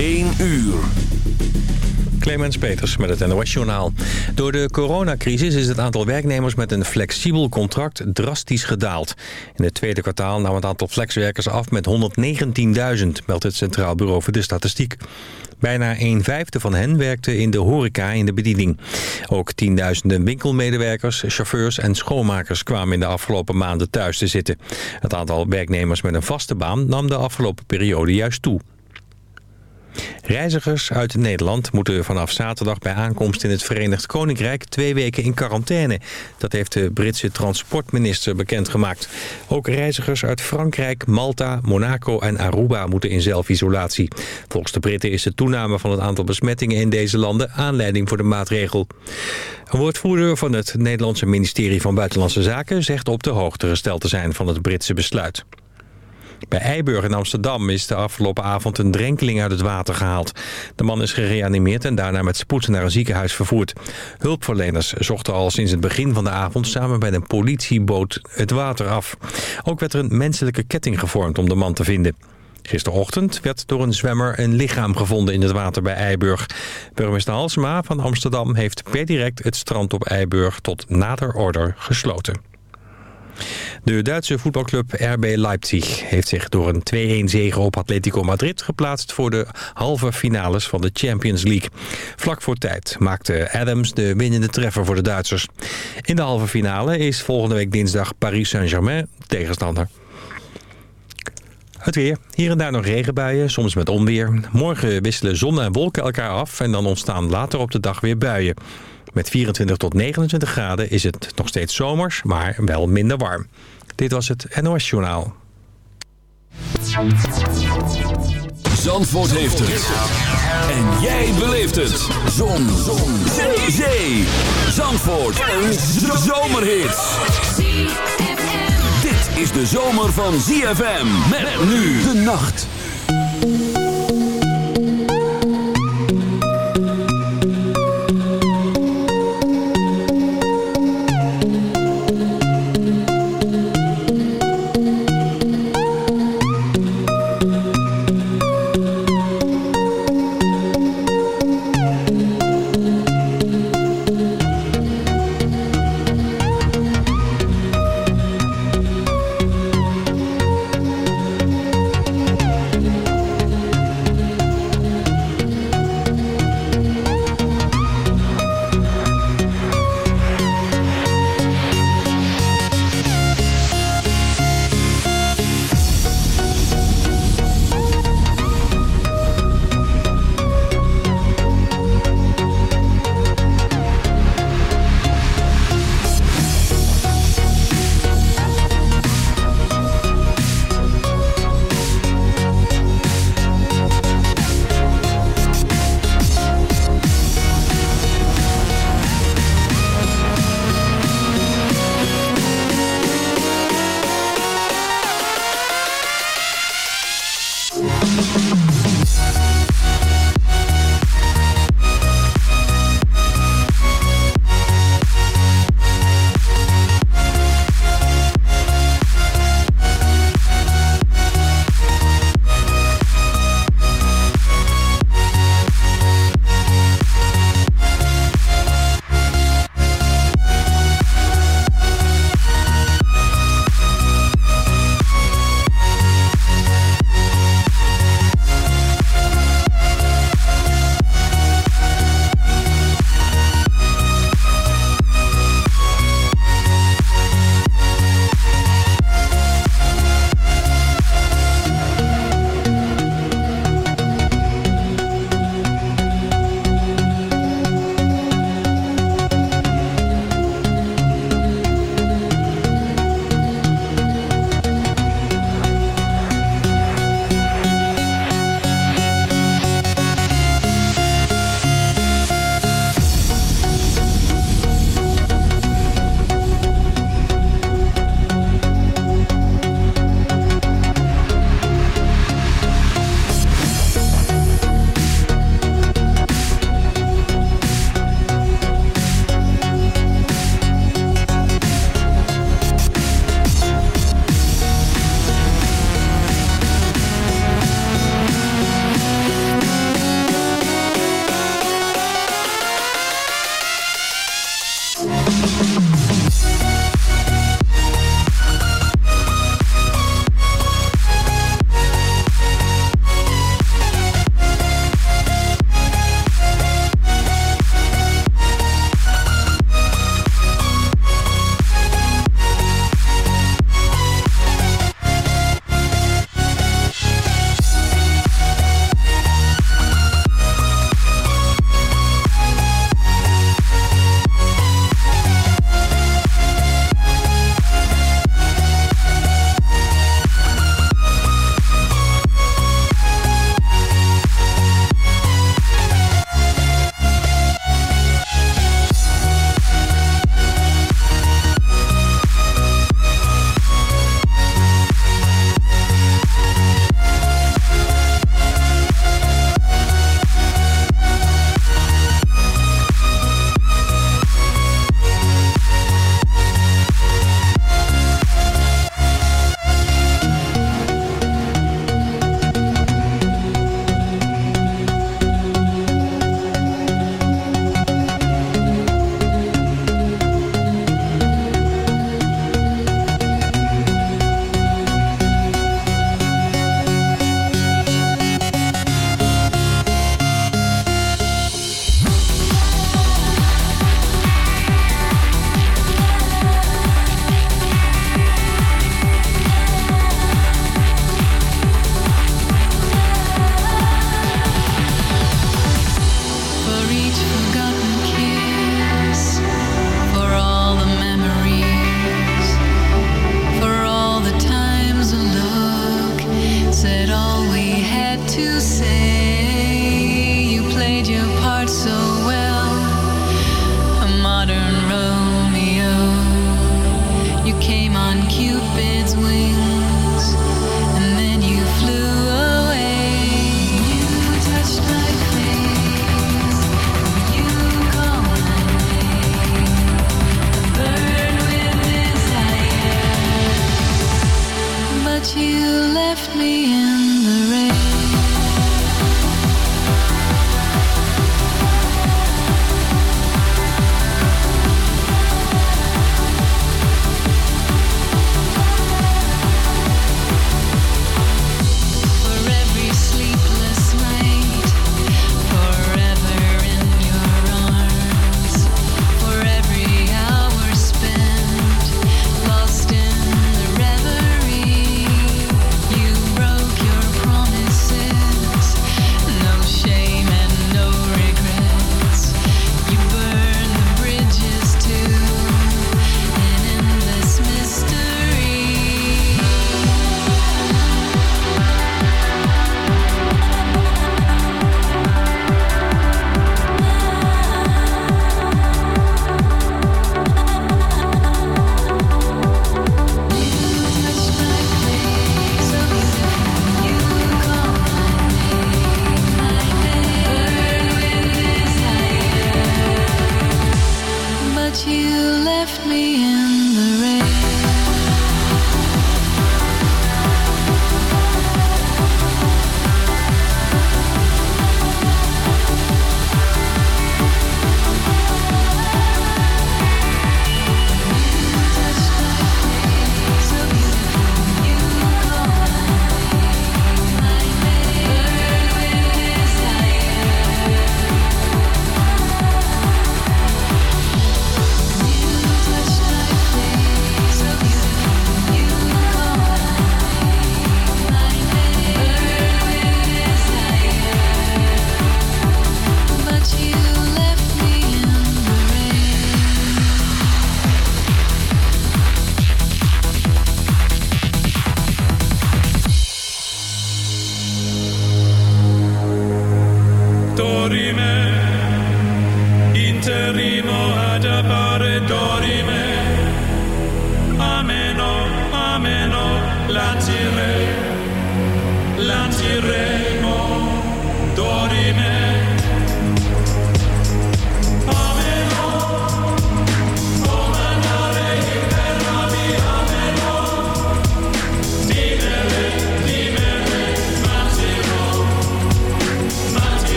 1 uur. Clemens Peters met het NOS Journaal. Door de coronacrisis is het aantal werknemers met een flexibel contract drastisch gedaald. In het tweede kwartaal nam het aantal flexwerkers af met 119.000, meldt het Centraal Bureau voor de Statistiek. Bijna een vijfde van hen werkte in de horeca in de bediening. Ook tienduizenden winkelmedewerkers, chauffeurs en schoonmakers kwamen in de afgelopen maanden thuis te zitten. Het aantal werknemers met een vaste baan nam de afgelopen periode juist toe. Reizigers uit Nederland moeten vanaf zaterdag bij aankomst in het Verenigd Koninkrijk twee weken in quarantaine. Dat heeft de Britse transportminister bekendgemaakt. Ook reizigers uit Frankrijk, Malta, Monaco en Aruba moeten in zelfisolatie. Volgens de Britten is de toename van het aantal besmettingen in deze landen aanleiding voor de maatregel. Een woordvoerder van het Nederlandse ministerie van Buitenlandse Zaken zegt op de hoogte gesteld te zijn van het Britse besluit. Bij Eiburg in Amsterdam is de afgelopen avond een drenkeling uit het water gehaald. De man is gereanimeerd en daarna met spoed naar een ziekenhuis vervoerd. Hulpverleners zochten al sinds het begin van de avond samen bij een politieboot het water af. Ook werd er een menselijke ketting gevormd om de man te vinden. Gisterochtend werd door een zwemmer een lichaam gevonden in het water bij Eiburg. Burgemeester Halsma van Amsterdam heeft per direct het strand op Eiburg tot nader order gesloten. De Duitse voetbalclub RB Leipzig heeft zich door een 2-1 zege op Atletico Madrid geplaatst voor de halve finales van de Champions League. Vlak voor tijd maakte Adams de winnende treffer voor de Duitsers. In de halve finale is volgende week dinsdag Paris Saint-Germain tegenstander. Het weer. Hier en daar nog regenbuien, soms met onweer. Morgen wisselen zon en wolken elkaar af en dan ontstaan later op de dag weer buien. Met 24 tot 29 graden is het nog steeds zomers, maar wel minder warm. Dit was het NOS Journaal. Zandvoort heeft het. En jij beleeft het. Zon. Zon. Zee. Zee. Zandvoort. Een zomerhit. Dit is de zomer van ZFM. Met nu de nacht.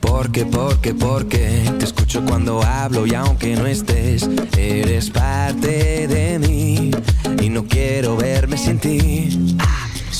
Porque, porque, porque te escucho cuando hablo y aunque no estés, eres parte de mí y no quiero verme sin ti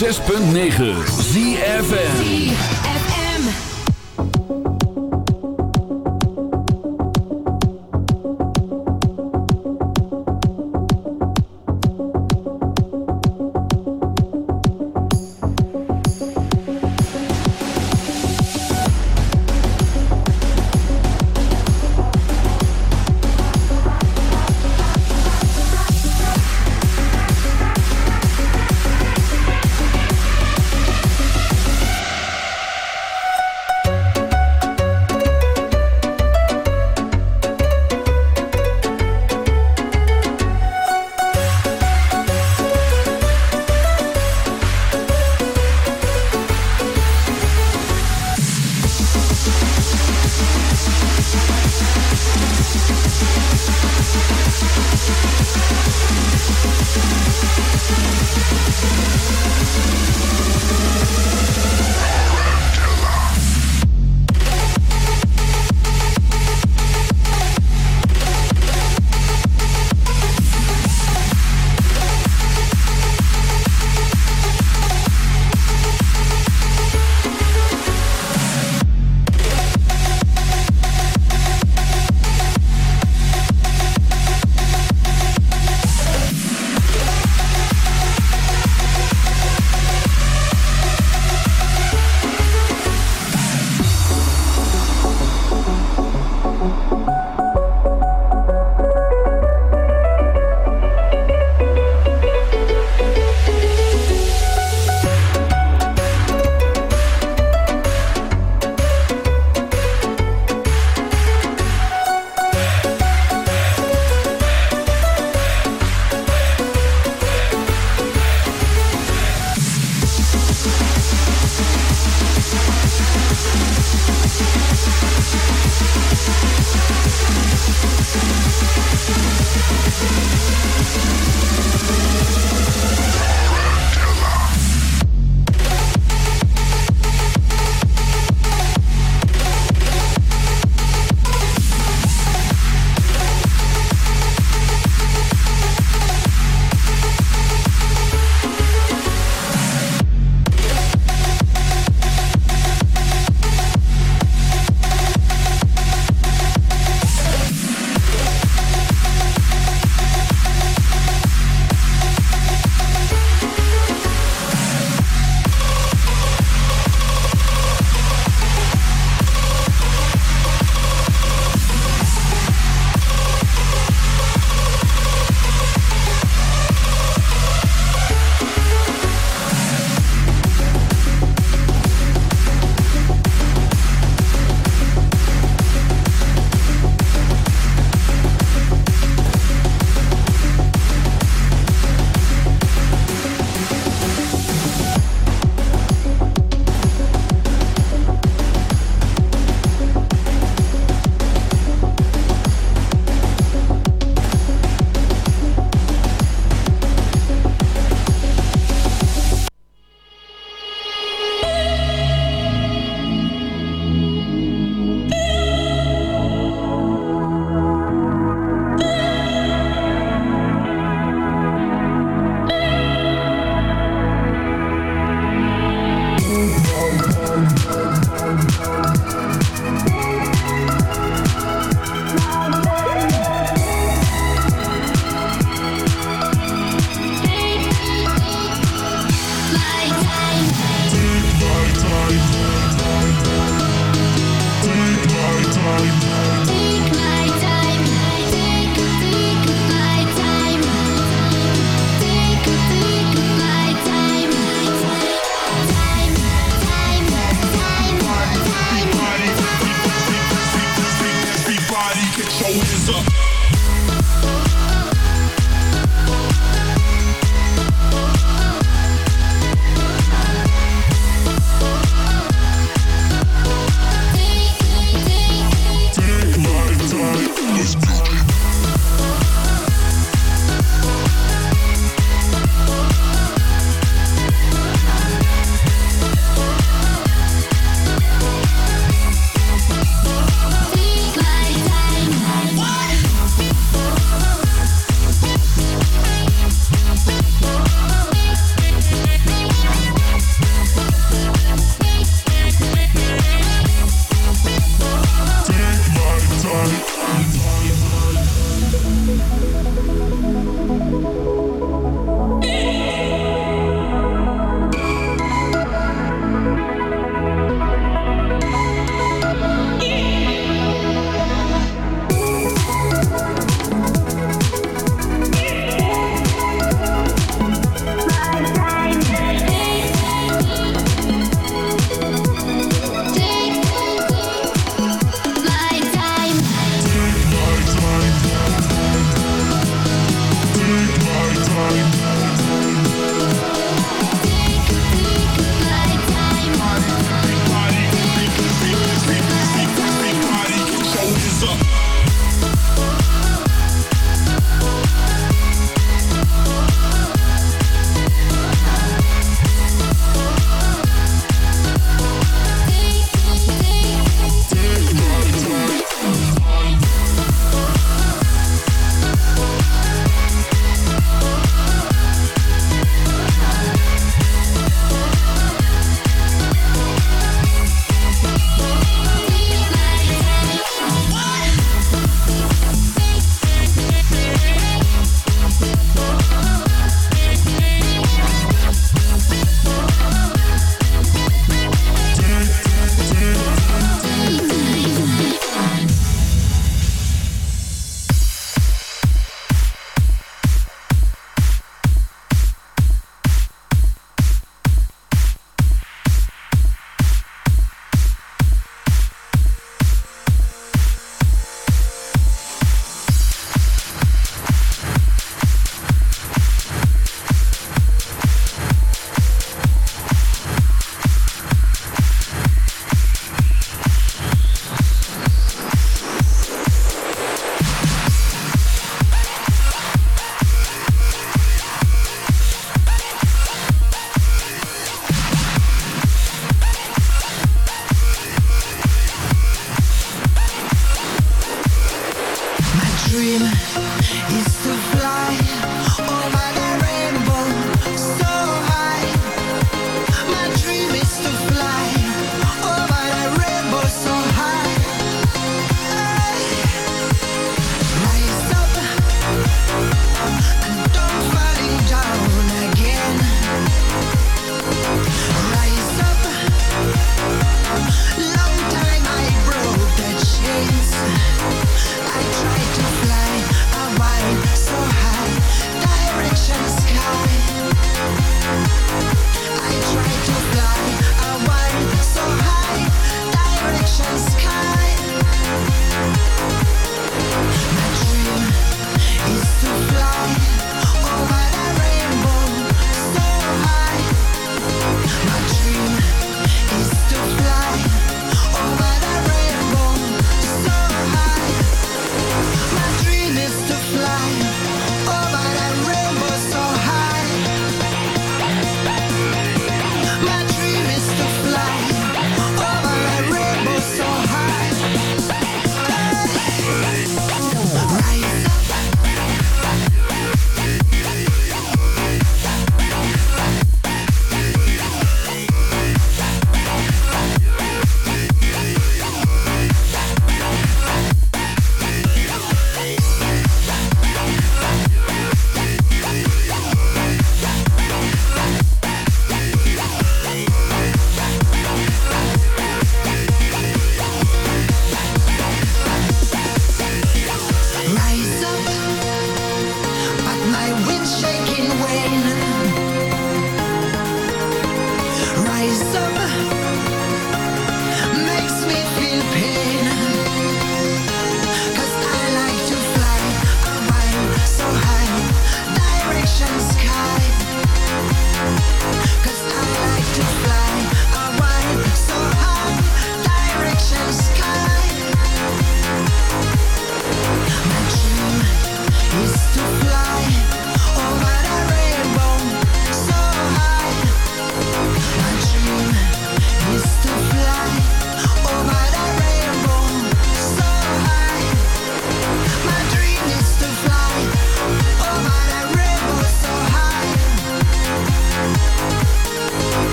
106.9 ZFN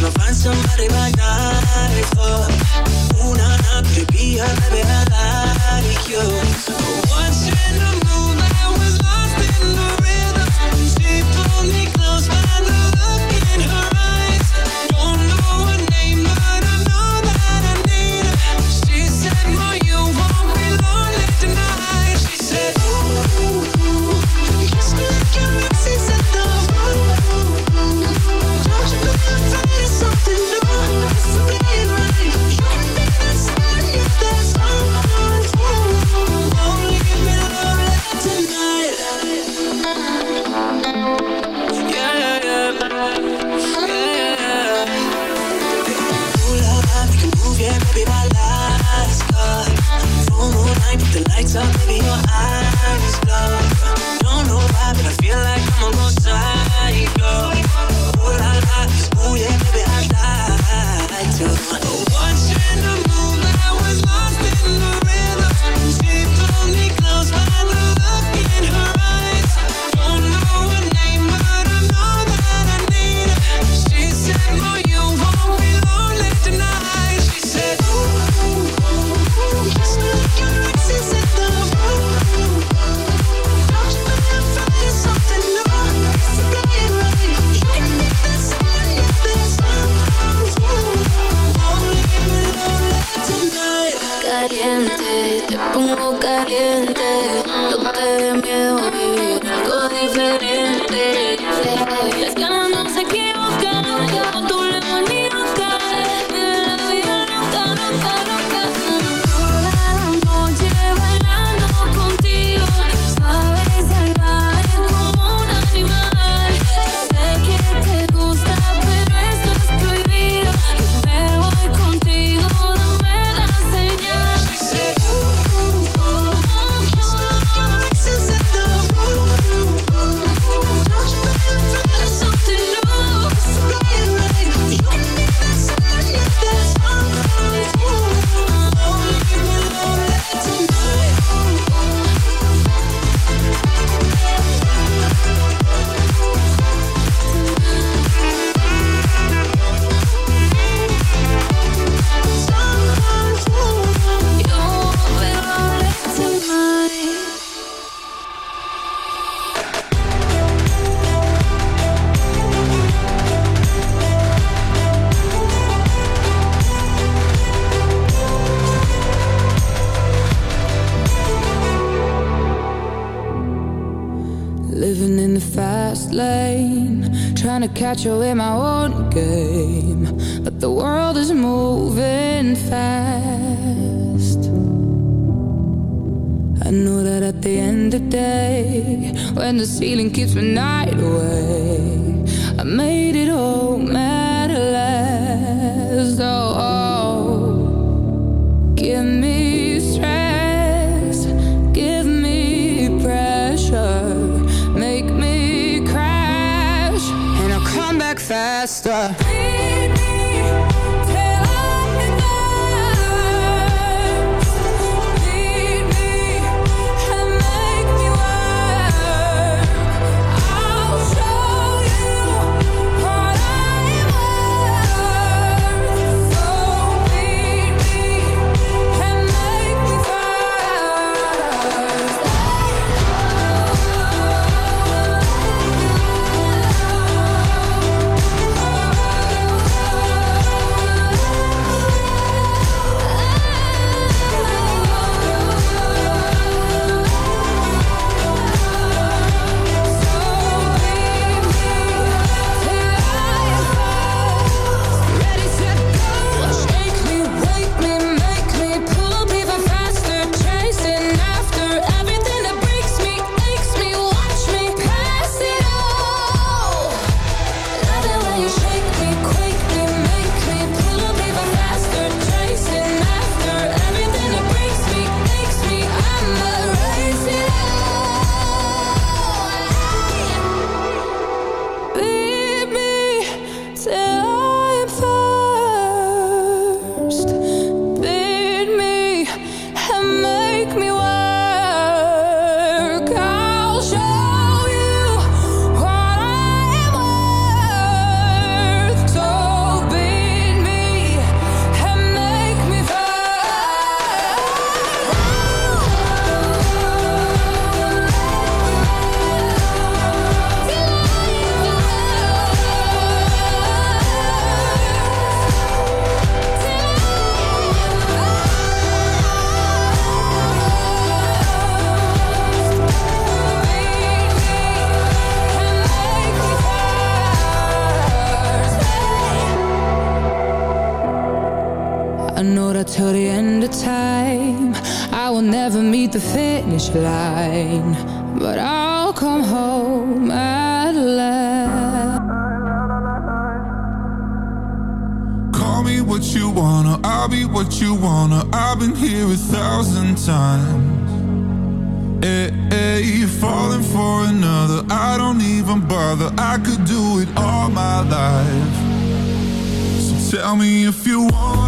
wanna find somebody like that before. Ooh, nah, nah, could it be her baby? I know that till the end of time. I will never meet the finish line. But I'll come home at last. Call me what you wanna, I'll be what you wanna. I've been here a thousand times. Hey, hey, you're falling for another. I don't even bother, I could do it all my life. So tell me if you want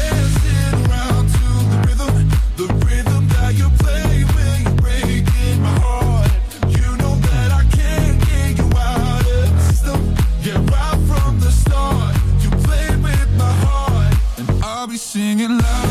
singing loud.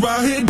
right here.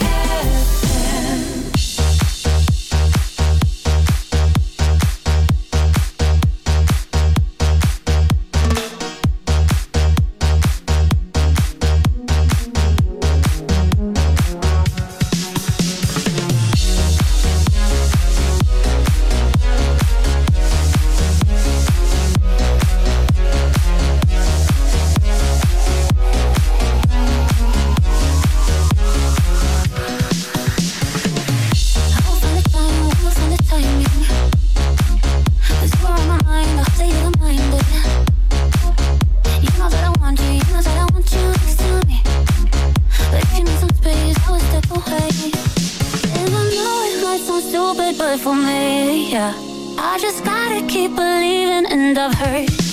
stupid, but for me, yeah. I just gotta keep believing, and I've heard.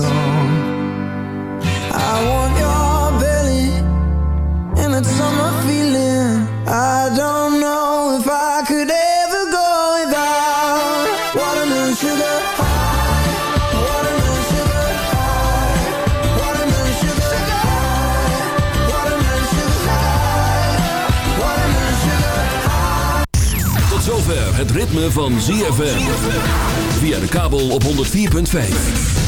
I want your belly and feeling. I don't know if I could ever go Tot zover Het ritme van ZFM via de kabel op 104.5